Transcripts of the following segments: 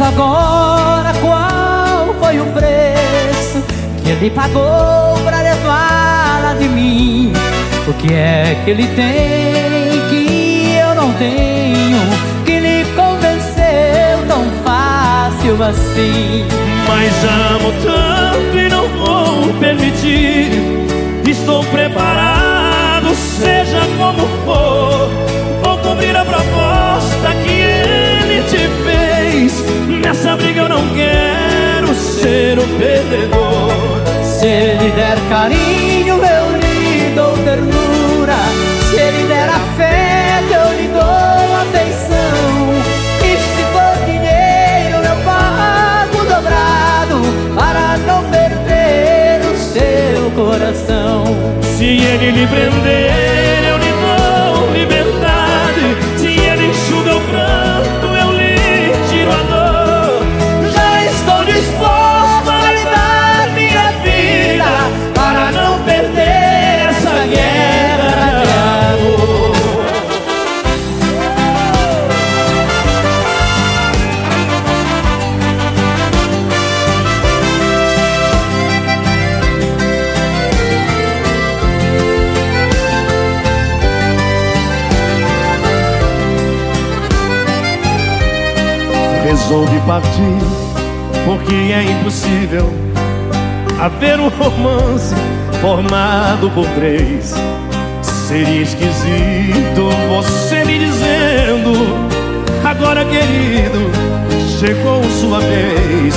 pensa agora qual foi o preço que ele pagou pra levá-la de mim. O que é que ele tem que eu não tenho? Que lhe convenceu tão fácil assim? Mas amo tanto e não vou permitir. Estou preparado, seja como for. Vou cumprir a proposta o perdedor. Se ele der carinho, eu lhe dou ternura. Se ele der afeto, eu lhe dou atenção. E se for dinheiro, eu pago dobrado para não perder o seu coração. Se ele lhe prender, Resolvi partir, porque é impossível haver um romance formado por três. Seria esquisito você me dizendo: Agora, querido, chegou sua vez.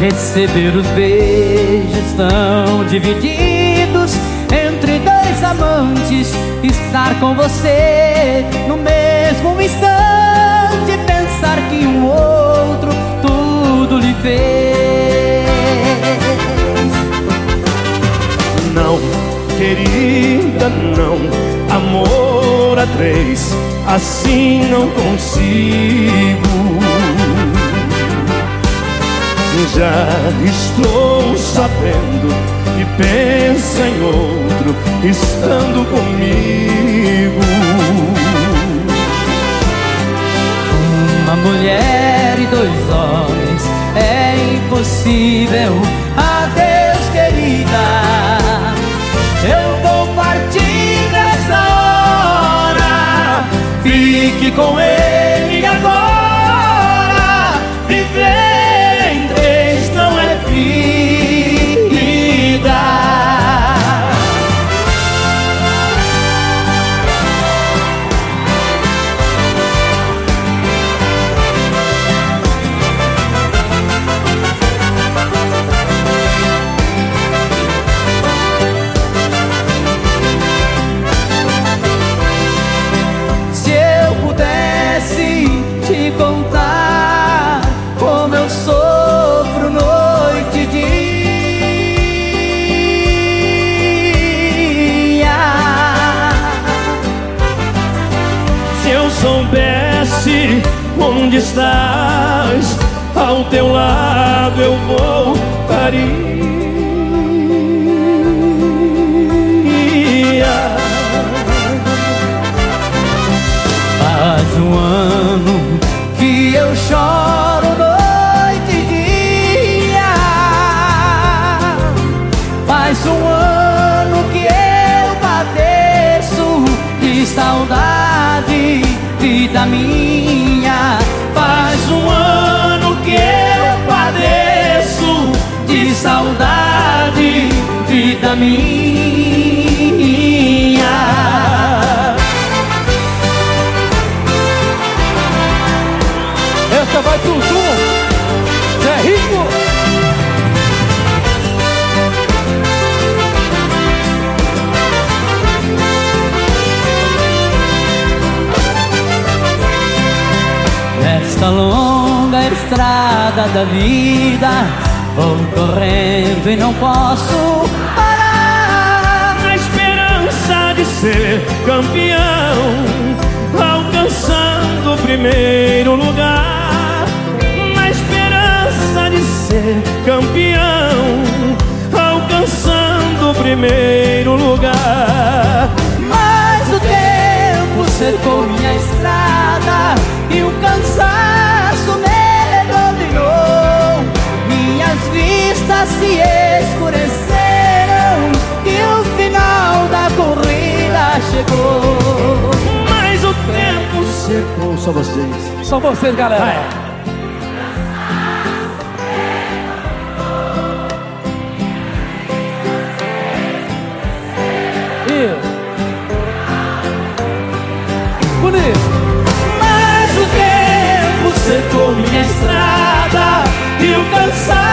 Receber os beijos tão divididos entre dois amantes, estar com você no mesmo instante, pensar que um outro fez. Não, querida, não. Amor a três, assim não consigo. Já estou sabendo que pensa em outro, estando comigo. Impossível. Adeus, querida. Eu vou partir nessa hora. Fique com ele soubesse onde estás, ao teu lado eu voltaria. Minha. Faz um ano que eu padeço de saudade, vida minha. Nesta longa estrada da vida, vou correndo e não posso parar. Na esperança de ser campeão, alcançando o primeiro lugar. Na esperança de ser campeão, alcançando o primeiro lugar. Mas o tempo cercou cercou, só vocês. Só vocês, galera. Vai. Bonito. Mas o tempo secou minha estrada e o cansaço